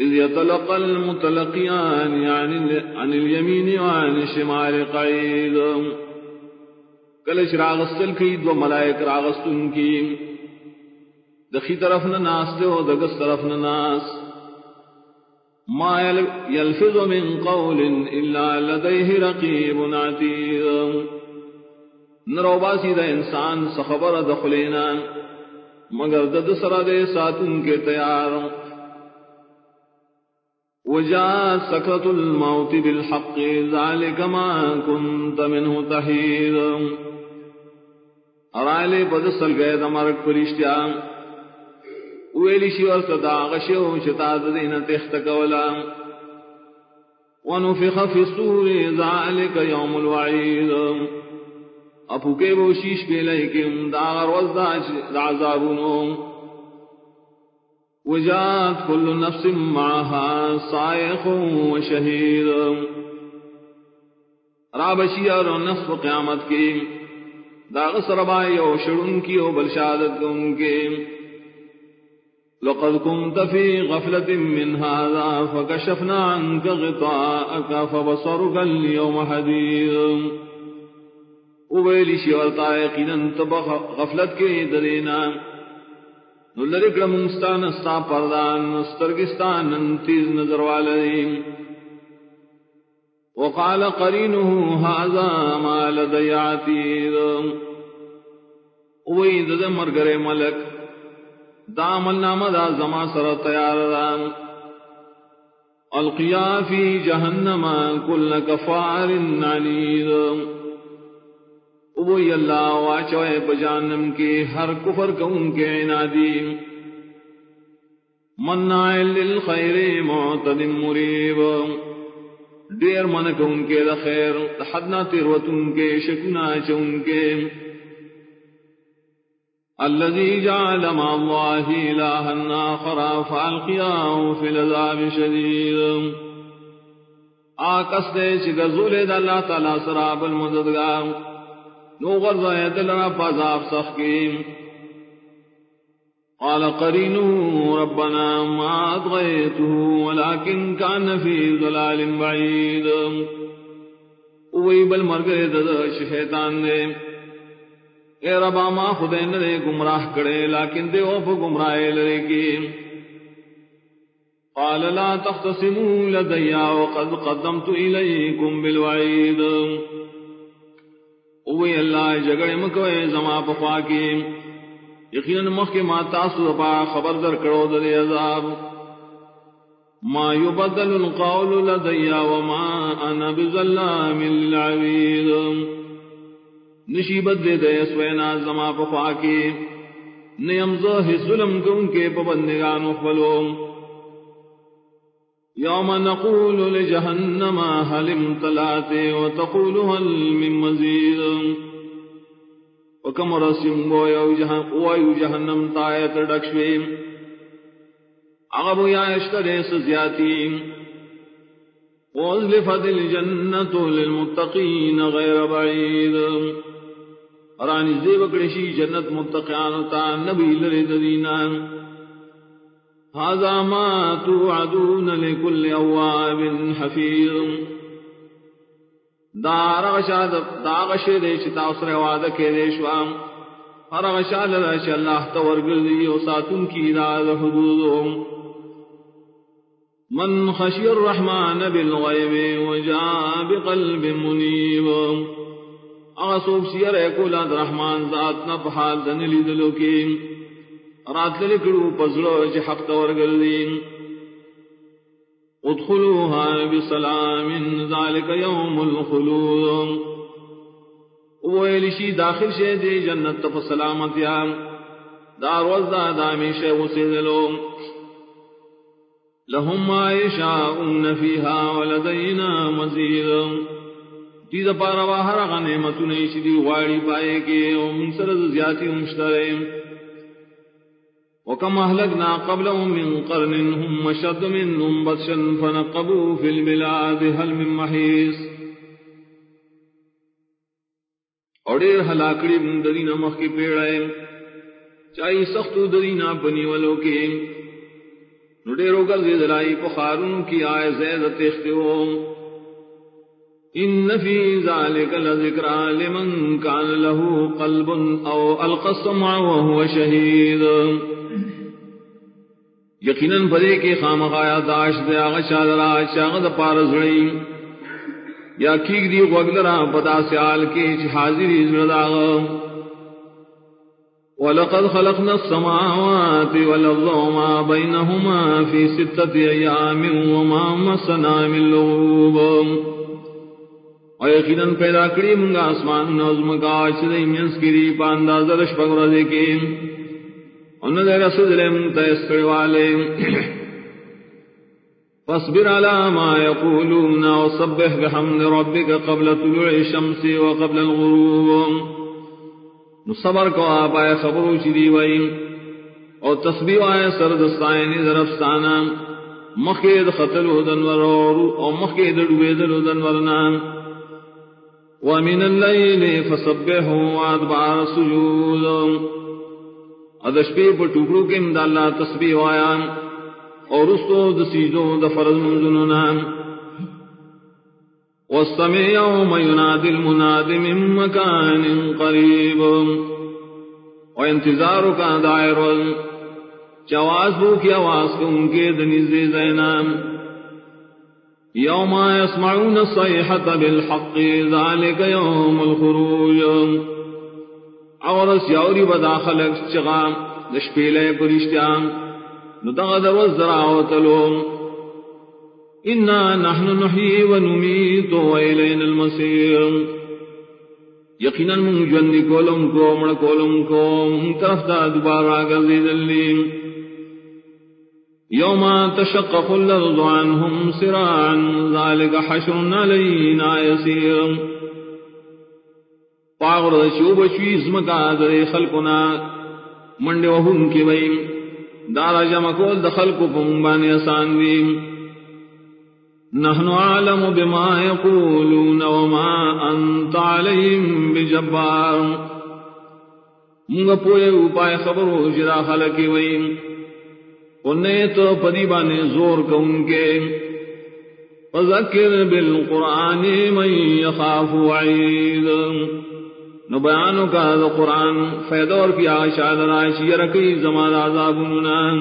إذ يتلقى المتلقيان عن اليمين وعن الشمال قعيد. کلش راغستل کی دو ملائک راغستن کی. دخی طرف ناس دے ہو دگس طرف ناس ما يلفظ من قول الا لديه رقيب عتيد. نروباسی دا انسان سخبر دخلینا مگر دد سر دے ساتن کے تیار. وجاء سكرة الموت بالحق، ذلك ما كنت منه تحيد. ارائلے بدسل گئے دمرک پرشتیا ویلی شی ورت دا غشو شتا دین تخت کولا. ونفخ في الصور، ذلك يوم الوعيد اپو کے وہ شیش پہ لیکن دا روز دا عذابونو وجات كل نفس معها صائق وشهيد. رابشی اور نفس قیامت کی داغ سربائی او شڑن کی او بلشادت ان کے لقد كنت في غفلة من هذا فكشفنا عنك غطاءك فبصرك اليوم حديد. وویلی شیورتا یقینا تبا غفلت کے درینا نو لرکڑ منستان استا پردان سترگستان تیز نظر والدین وقال قرينه هذا ما لدي عتيد وید د مرګره ملک، دا عمل نامه دا زما سره تیار ده. القيا في جهنم كل كفار عنيد وہی اللہ واچوئے بجانم کے ہر کفر کو ان کے عنادی۔ منع للخیر معتد مریب دیر من کو ان کے خیر حدنا تیروت ان کے شکنا چ ان کے۔ الذي جعل مع الله إلها آخر فألقياه في العذاب شديد آکس دے چگزول دا اللہ تعالی سراب المددگار۔ نو غرض دلنا پازاب سخیم قال قرينه ربنا ما أضغيته ولكن كان في ظلال بعيد. وہی بل مر گئے دد شیطان نے اے ربا ما خدے نے گمراہ کرے لیکن دے اوف گمراہ لے کی قال لا تختصموا لدي وقد قدمت اليكم بالوعيد. اوی اللہ، جگڑے مکوے زما پخوا کی یقینا مخ کے ما تاسو پا خبر در کرو در عذاب۔ ما يبدل القول لدي وما انا بظلام للعبيد نشی بدلے دے سوینا زما پخوا کی نیم زہ ظلم کو ان کے پابندگان خلوم يوم نقول لجهنم هل امتلات وتقول هل من مزيد. وكم رسم ويو جهنم تايت ڈکشویم اغبو یا اشتر سزیاتی وازلفت الجنة للمتقين غير بعيد. رانی زیبکڑشی جنت متقیانتا نبی لرد دینان هذا ما توعدون لكل اواب حفيظ. دار غشاد دا غش دے چتا اسرے وعدہ کے دے شوام. ہر غشال رش اللہ تورگل دی او ساتن داد حدود من خشی الرحمن بالغیب وجاء بقلب منیب. اغسوب سیر اکول رحمان ذات نبحال دنلی دلو کی رات لکڑو پزلو چی حق تور گلدین ادخلوها بسلام ذالک یوم الخلود. ویلشی داخل شے دی جنت تف سلامتیا. دار وزا دامی شے وسیدلو لهم ما يشاءون فيها ولدينا مزيد دیز پارا واہر غنیمتو نیشی دی غاڑی پائے کے ومن سرز زیادی مشترین وكم أهلكنا قبلهم من قرن هم مشد منهم بطشا فنقبوا في البلاد هل من محيص اور دیر ہلاکڑی درینا مخ کی پیڑ ہے چاہی سخت درینا بنی والوں کے۔ ڈیرو کر دے دلائی پخارون کی آئے زید تختو ان فی ذالک لذکرا لمن کان له قلب او القسم وهو شہید یقیناً پدے کے خام خایا داش دے آغا شادرا شاغد پارزڑی یا کیک دی غگلرا پدا سیال کے چھ حاضری زرداغ ولقد خلقنا السماوات والأرض وما بينهما في ستة أيام وما مسنا من لغوب۔ ويقينا پیدا کری منگا اسمان نظم کا چدئی منس گری پانداز رشپگ رضی کی انہوں نے رسول لے منگتا اسکڑ والے۔ فاصبر على ما يقولون وصبح بحمد ربك قبل طلوع الشمس وقبل الغروب۔ صبر کو آپ آئے خبرو چی وئی۔ اور تسبیح آئے سرد سائنی مخید خطل دنور اور مخید ڈویدل دنورنا ومن الليل فسبحوا وادبار سجود ادشپی پر ٹکڑوں کے امداللہ تسبیح آیا اور اس تو دسیجوں دفرز منزننا والسمع يوم ينادي المناد من مكان قريب وانتظار کا دائر چواز بو کی آواز کو ان کے دنیز زینام یوم يسمعون الصيحة بالحق ذلك يوم الخروج. اور سیوری بدا خلق چغام دشپیلے پرشتیام ندغد وزراوتلوم انا نحن نحيي ونميت وإلينا المصير یقینا من جن کولم کو مڑ کولم کو طرف دا دوبارہ گردی دلی یوم تشقق الارض عنهم سراعا ذلك حشر علينا يسير پاغر شوب شویز مکا در خلقنا منڈ وهم کی بیم دارا جمع کول دخل کو پنبانی آسان بیم نحن عالم بما يقولون وما أنت عليهم بجبار. منگا پوئے اوپائے خبرو جدا خلقی ویم انہیں تو پدی بانے زور کون کے. فذکر بالقرآن من يخاف وعید. نو بیانو کا دا قرآن فیدور کی آشاد رائشی رکی زمان عذاب ننان